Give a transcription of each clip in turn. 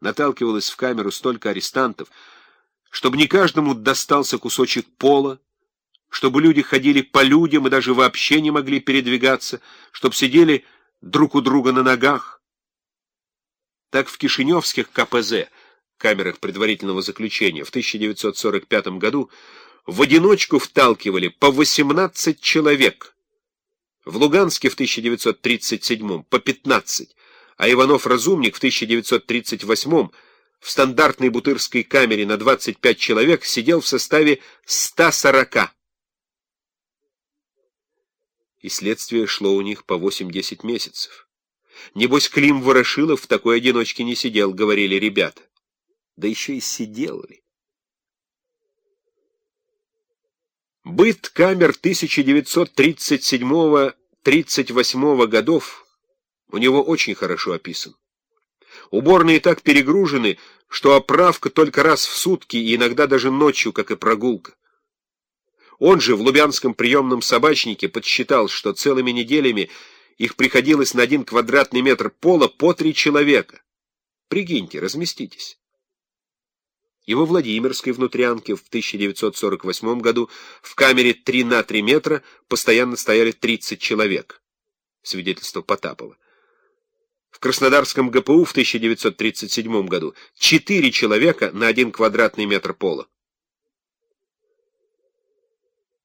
наталкивалось в камеру столько арестантов, чтобы не каждому достался кусочек пола, чтобы люди ходили по людям и даже вообще не могли передвигаться, чтобы сидели друг у друга на ногах. Так в Кишиневских КПЗ, камерах предварительного заключения, в 1945 году в одиночку вталкивали по 18 человек, в Луганске в 1937 по 15, а Иванов-Разумник в 1938 в стандартной бутырской камере на 25 человек сидел в составе 140. И следствие шло у них по 8-10 месяцев. Небось, Клим Ворошилов в такой одиночке не сидел, говорили ребята. Да еще и сидел ли. Быт камер 1937-38 годов у него очень хорошо описан. Уборные так перегружены, что оправка только раз в сутки и иногда даже ночью, как и прогулка. Он же в Лубянском приемном собачнике подсчитал, что целыми неделями их приходилось на один квадратный метр пола по три человека. Прикиньте, разместитесь. Его Владимирской внутрянке в 1948 году в камере 3 на 3 метра постоянно стояли 30 человек. Свидетельство Потапова. В Краснодарском ГПУ в 1937 году 4 человека на 1 квадратный метр пола.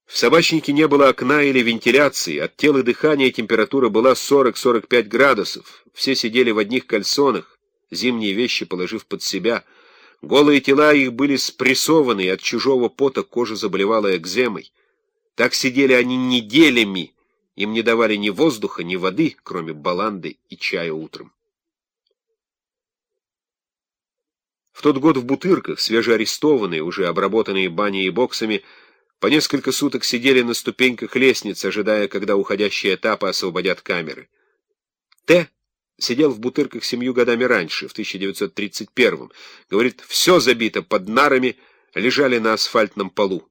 В собачнике не было окна или вентиляции, от тела дыхания температура была 40-45 градусов, все сидели в одних кальсонах, зимние вещи положив под себя – Голые тела их были спрессованы, от чужого пота кожа заболевала экземой. Так сидели они неделями, им не давали ни воздуха, ни воды, кроме баланды и чая утром. В тот год в Бутырках свежеарестованные, уже обработанные баней и боксами, по несколько суток сидели на ступеньках лестниц, ожидая, когда уходящие этапы освободят камеры. Т Сидел в Бутырках семью годами раньше, в 1931-м. Говорит, все забито под нарами, лежали на асфальтном полу.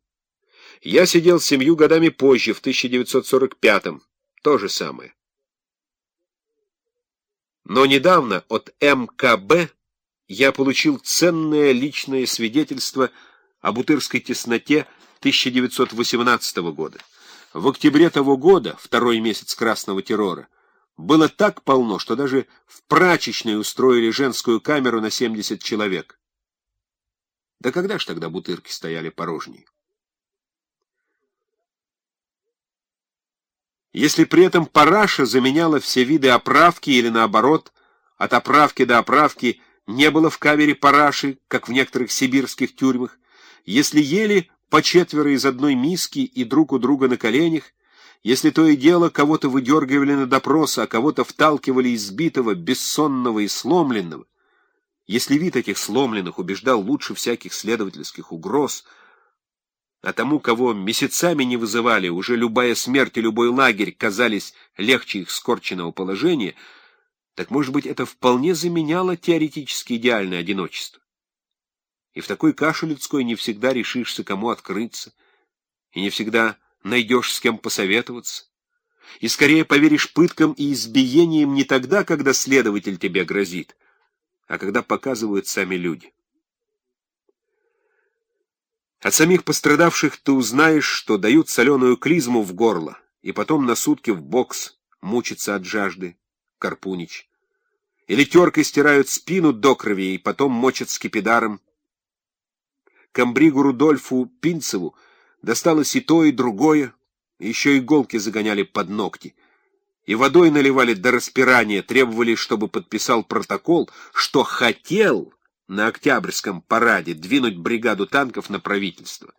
Я сидел семью годами позже, в 1945-м. То же самое. Но недавно от МКБ я получил ценное личное свидетельство о бутырской тесноте 1918 года. В октябре того года, второй месяц красного террора, было так полно, что даже в прачечной устроили женскую камеру на 70 человек. Да когда ж тогда бутырки стояли порожней? Если при этом параша заменяла все виды оправки или наоборот, от оправки до оправки не было в камере параши, как в некоторых сибирских тюрьмах, если ели по четверо из одной миски и друг у друга на коленях, если то и дело кого-то выдергивали на допрос, а кого-то вталкивали избитого, бессонного и сломленного, если вид этих сломленных убеждал лучше всяких следовательских угроз, а тому, кого месяцами не вызывали, уже любая смерть и любой лагерь казались легче их скорченного положения, так, может быть, это вполне заменяло теоретически идеальное одиночество. И в такой каше людской не всегда решишься, кому открыться, и не всегда найдешь с кем посоветоваться. И скорее поверишь пыткам и избиениям не тогда, когда следователь тебе грозит, а когда показывают сами люди. От самих пострадавших ты узнаешь, что дают соленую клизму в горло, и потом на сутки в бокс мучиться от жажды, Карпунич. Или теркой стирают спину до крови, и потом мочат скипидаром. Камбригу Рудольфу Пинцеву Досталось и то, и другое, еще иголки загоняли под ногти. И водой наливали до распирания, требовали, чтобы подписал протокол, что хотел на Октябрьском параде двинуть бригаду танков на правительство.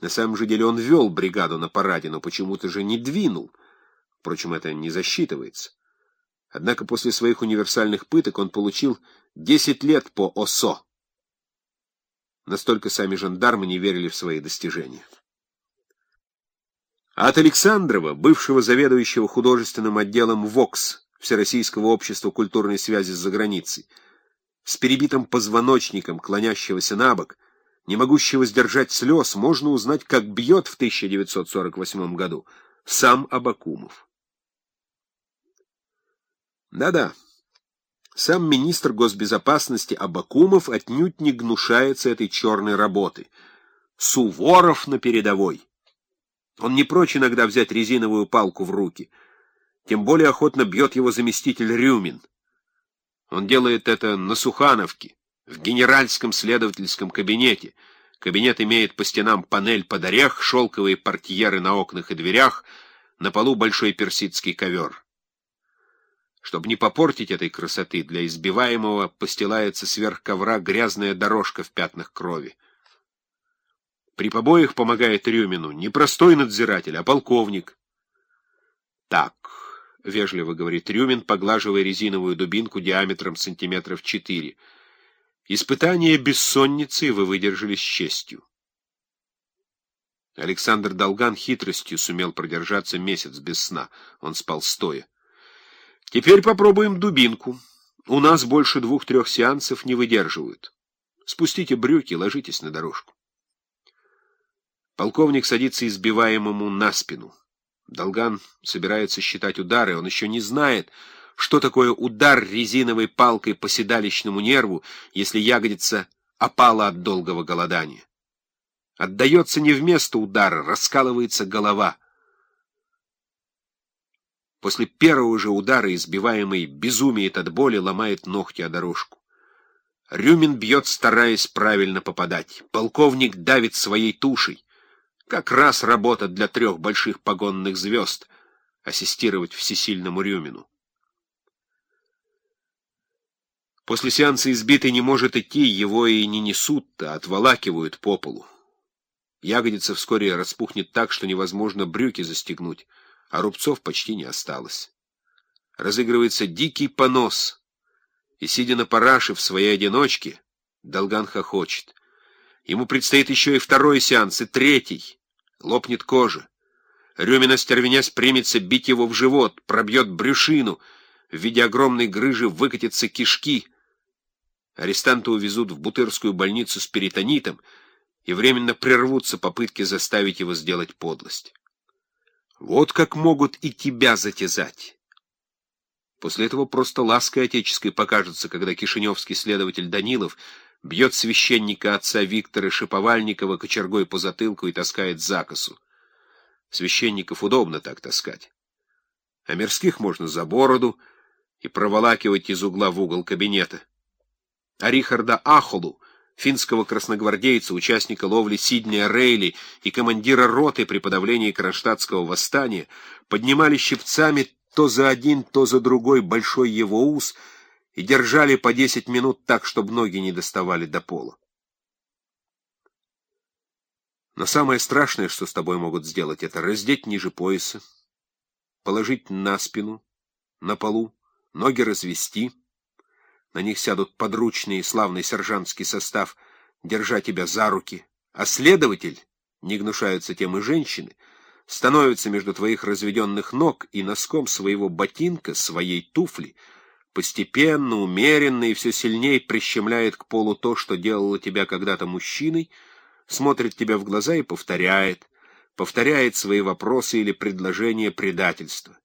На самом же деле он вел бригаду на параде, но почему-то же не двинул. Впрочем, это не засчитывается. Однако после своих универсальных пыток он получил 10 лет по ОСО. Настолько сами жандармы не верили в свои достижения. От Александрова, бывшего заведующего художественным отделом ВОКС, Всероссийского общества культурной связи с заграницей, с перебитым позвоночником, клонящегося на бок, не могущего сдержать слез, можно узнать, как бьет в 1948 году сам Абакумов. Да-да, Сам министр госбезопасности Абакумов отнюдь не гнушается этой черной работы. Суворов на передовой. Он не прочь иногда взять резиновую палку в руки. Тем более охотно бьет его заместитель Рюмин. Он делает это на Сухановке, в генеральском следовательском кабинете. Кабинет имеет по стенам панель под орех, шелковые портьеры на окнах и дверях, на полу большой персидский ковер. Чтобы не попортить этой красоты, для избиваемого постилается сверх ковра грязная дорожка в пятнах крови. При побоях помогает Рюмину не простой надзиратель, а полковник. Так, — вежливо говорит Рюмин, поглаживая резиновую дубинку диаметром сантиметров четыре. Испытание бессонницей вы выдержали с честью. Александр Долган хитростью сумел продержаться месяц без сна. Он спал стоя. Теперь попробуем дубинку. У нас больше двух-трех сеансов не выдерживают. Спустите брюки, ложитесь на дорожку. Полковник садится избиваемому на спину. Долган собирается считать удары, он еще не знает, что такое удар резиновой палкой по седалищному нерву, если ягодица опала от долгого голодания. Отдается не вместо удара, раскалывается голова — После первого же удара, избиваемый безумиет от боли, ломает ногти о дорожку. Рюмин бьет, стараясь правильно попадать. Полковник давит своей тушей. Как раз работа для трех больших погонных звезд — ассистировать всесильному Рюмину. После сеанса избитый не может идти, его и не несут, а отволакивают по полу. Ягодица вскоре распухнет так, что невозможно брюки застегнуть а рубцов почти не осталось. Разыгрывается дикий понос, и, сидя на параше в своей одиночке, Долган хохочет. Ему предстоит еще и второй сеанс, и третий. Лопнет кожа. Рюмин, остервенясь, примется бить его в живот, пробьет брюшину, в виде огромной грыжи выкатятся кишки. Арестанта увезут в Бутырскую больницу с перитонитом, и временно прервутся попытки заставить его сделать подлость. Вот как могут и тебя затязать. После этого просто лаской отеческой покажется, когда кишиневский следователь Данилов бьет священника отца Виктора Шиповальникова кочергой по затылку и таскает закосу. Священников удобно так таскать. А мирских можно за бороду и проволакивать из угла в угол кабинета. А Рихарда Ахолу финского красногвардейца, участника ловли Сиднея Рейли и командира роты при подавлении кронштадтского восстания, поднимали щипцами то за один, то за другой большой его ус и держали по десять минут так, чтобы ноги не доставали до пола. Но самое страшное, что с тобой могут сделать, это раздеть ниже пояса, положить на спину, на полу, ноги развести — на них сядут подручный и славный сержантский состав, держа тебя за руки. А следователь, не гнушаются тем и женщины, становится между твоих разведенных ног и носком своего ботинка, своей туфли, постепенно, умеренно и все сильнее прищемляет к полу то, что делало тебя когда-то мужчиной, смотрит тебя в глаза и повторяет, повторяет свои вопросы или предложения предательства.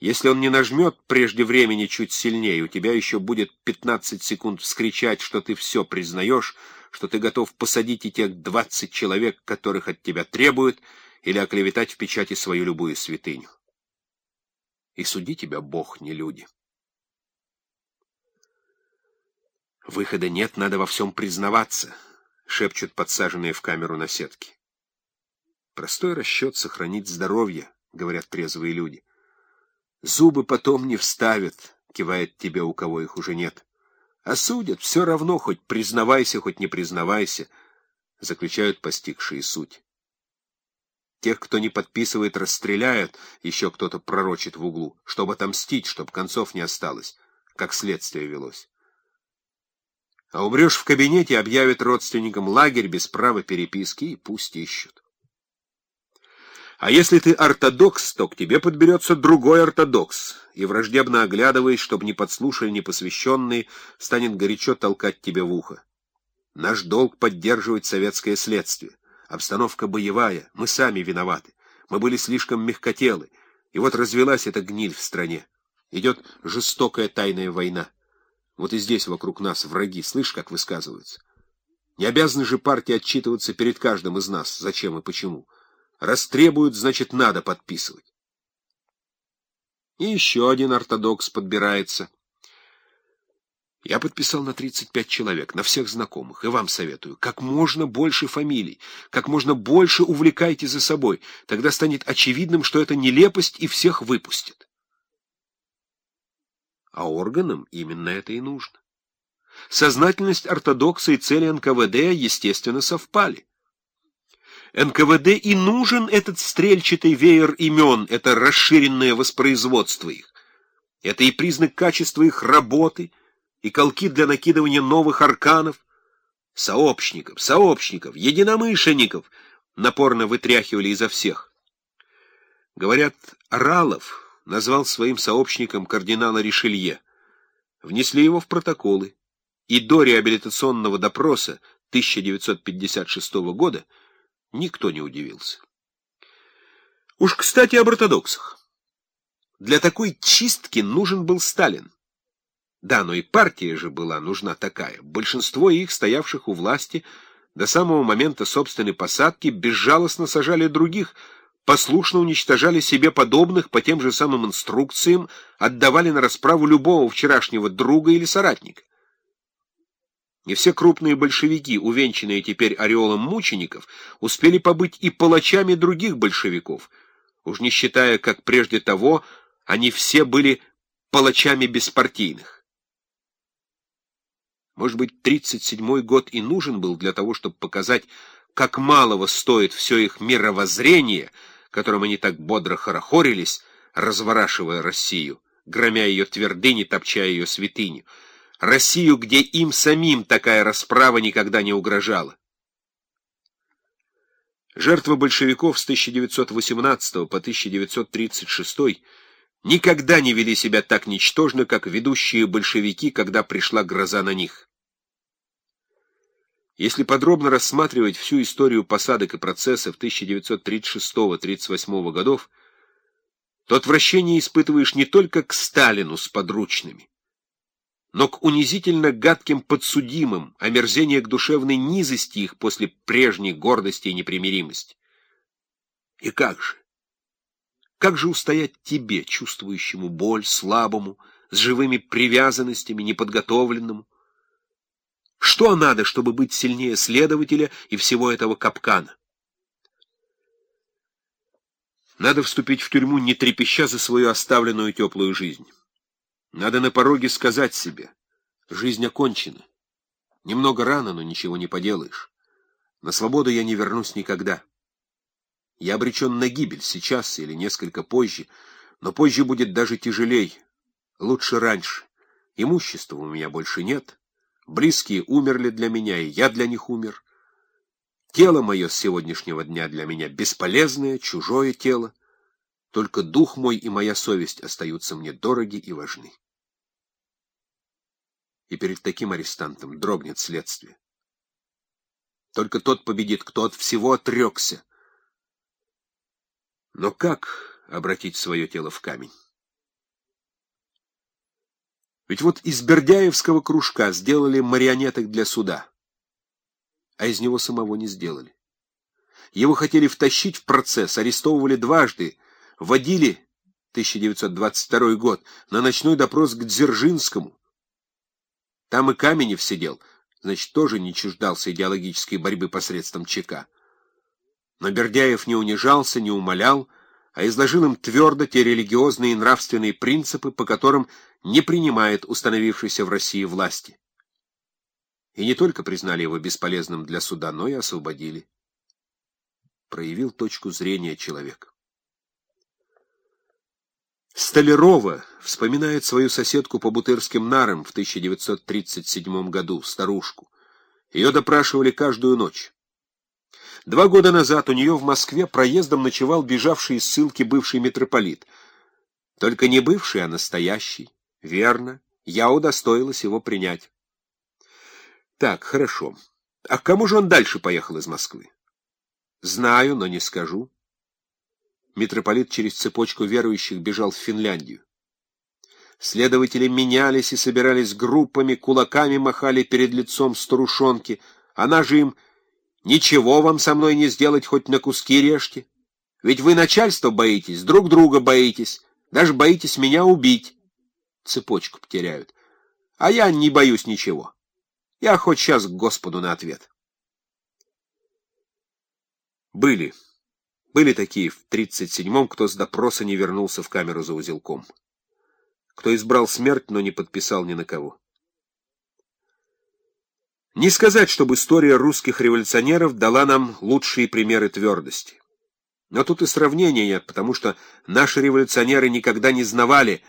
Если он не нажмет прежде времени чуть сильнее, у тебя еще будет 15 секунд вскричать, что ты все признаешь, что ты готов посадить и тех 20 человек, которых от тебя требуют, или оклеветать в печати свою любую святыню. И суди тебя Бог, не люди. Выхода нет, надо во всем признаваться, — шепчут подсаженные в камеру на сетке. Простой расчет — сохранить здоровье, — говорят трезвые люди. Зубы потом не вставят, кивает тебе, у кого их уже нет. А судят все равно, хоть признавайся, хоть не признавайся, заключают постигшие суть. Тех, кто не подписывает, расстреляют, еще кто-то пророчит в углу, чтобы отомстить, чтобы концов не осталось, как следствие велось. А умрешь в кабинете, объявят родственникам лагерь без права переписки, и пусть ищут. А если ты ортодокс, то к тебе подберется другой ортодокс, и, враждебно оглядываясь, чтобы не подслушали непосвященные, станет горячо толкать тебе в ухо. Наш долг — поддерживать советское следствие. Обстановка боевая, мы сами виноваты. Мы были слишком мягкотелы, и вот развелась эта гниль в стране. Идет жестокая тайная война. Вот и здесь вокруг нас враги, слышь, как высказываются. Не обязаны же партии отчитываться перед каждым из нас, зачем и почему. Раз требуют, значит, надо подписывать. И еще один ортодокс подбирается. Я подписал на 35 человек, на всех знакомых, и вам советую, как можно больше фамилий, как можно больше увлекайте за собой, тогда станет очевидным, что это нелепость и всех выпустят. А органам именно это и нужно. Сознательность ортодокса и цели НКВД, естественно, совпали. НКВД и нужен этот стрельчатый веер имен, это расширенное воспроизводство их. Это и признак качества их работы, и колки для накидывания новых арканов. Сообщников, сообщников, единомышленников напорно вытряхивали изо всех. Говорят, Ралов назвал своим сообщником кардинала Ришелье. Внесли его в протоколы и до реабилитационного допроса 1956 года никто не удивился. Уж, кстати, об ортодоксах. Для такой чистки нужен был Сталин. Да, но и партия же была нужна такая. Большинство их, стоявших у власти, до самого момента собственной посадки, безжалостно сажали других, послушно уничтожали себе подобных по тем же самым инструкциям, отдавали на расправу любого вчерашнего друга или соратника. И все крупные большевики, увенчанные теперь ореолом мучеников, успели побыть и палачами других большевиков, уж не считая, как прежде того, они все были палачами беспартийных. Может быть, 37-й год и нужен был для того, чтобы показать, как малого стоит все их мировоззрение, которым они так бодро хорохорились, разворашивая Россию, громя ее твердыни, топча ее святыню, Россию, где им самим такая расправа никогда не угрожала. Жертвы большевиков с 1918 по 1936 никогда не вели себя так ничтожно, как ведущие большевики, когда пришла гроза на них. Если подробно рассматривать всю историю посадок и процессов 1936-38 годов, то отвращение испытываешь не только к Сталину с подручными, но к унизительно гадким подсудимым, омерзение к душевной низости их после прежней гордости и непримиримости. И как же? Как же устоять тебе, чувствующему боль, слабому, с живыми привязанностями, неподготовленному? Что надо, чтобы быть сильнее следователя и всего этого капкана? Надо вступить в тюрьму, не трепеща за свою оставленную теплую жизнь. Надо на пороге сказать себе, жизнь окончена. Немного рано, но ничего не поделаешь. На свободу я не вернусь никогда. Я обречен на гибель сейчас или несколько позже, но позже будет даже тяжелей. Лучше раньше. Имущества у меня больше нет. Близкие умерли для меня, и я для них умер. Тело мое с сегодняшнего дня для меня бесполезное, чужое тело. Только дух мой и моя совесть остаются мне дороги и важны и перед таким арестантом дрогнет следствие. Только тот победит, кто от всего отрекся. Но как обратить свое тело в камень? Ведь вот из Бердяевского кружка сделали марионеток для суда, а из него самого не сделали. Его хотели втащить в процесс, арестовывали дважды, водили, 1922 год, на ночной допрос к Дзержинскому, там и Каменев сидел, значит, тоже не чуждался идеологической борьбы посредством ЧК. Но Бердяев не унижался, не умолял, а изложил им твердо те религиозные и нравственные принципы, по которым не принимает установившейся в России власти. И не только признали его бесполезным для суда, но и освободили. Проявил точку зрения человека. Столярова вспоминает свою соседку по Бутырским нарам в 1937 году, старушку. Ее допрашивали каждую ночь. Два года назад у нее в Москве проездом ночевал бежавший из ссылки бывший митрополит. Только не бывший, а настоящий. Верно, я удостоилась его принять. Так, хорошо. А к кому же он дальше поехал из Москвы? Знаю, но не скажу митрополит через цепочку верующих бежал в Финляндию. Следователи менялись и собирались группами, кулаками махали перед лицом старушонки. Она же им «Ничего вам со мной не сделать, хоть на куски режьте. Ведь вы начальство боитесь, друг друга боитесь, даже боитесь меня убить». Цепочку потеряют. А я не боюсь ничего. Я хоть сейчас к Господу на ответ. Были. Были такие в тридцать седьмом, кто с допроса не вернулся в камеру за узелком кто избрал смерть, но не подписал ни на кого. Не сказать, чтобы история русских революционеров дала нам лучшие примеры твердости. Но тут и сравнения нет, потому что наши революционеры никогда не знавали,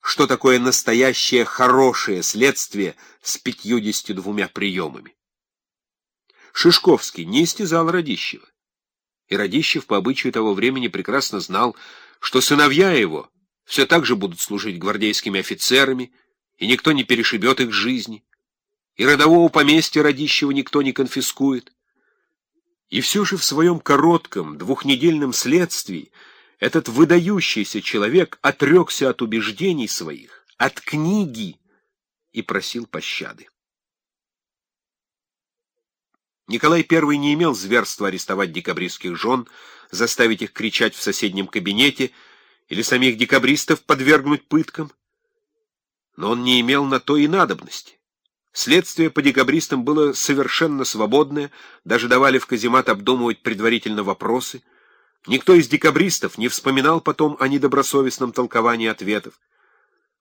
что такое настоящее хорошее следствие с пятьюдесятью двумя приемами. Шишковский не истязал Радищева. И Радищев по обычаю того времени прекрасно знал, что сыновья его все так же будут служить гвардейскими офицерами, и никто не перешибет их жизни, и родового поместья родищего никто не конфискует. И все же в своем коротком двухнедельном следствии этот выдающийся человек отрекся от убеждений своих, от книги и просил пощады. Николай I не имел зверства арестовать декабристских жен, заставить их кричать в соседнем кабинете — или самих декабристов подвергнуть пыткам. Но он не имел на то и надобности. Следствие по декабристам было совершенно свободное, даже давали в каземат обдумывать предварительно вопросы. Никто из декабристов не вспоминал потом о недобросовестном толковании ответов.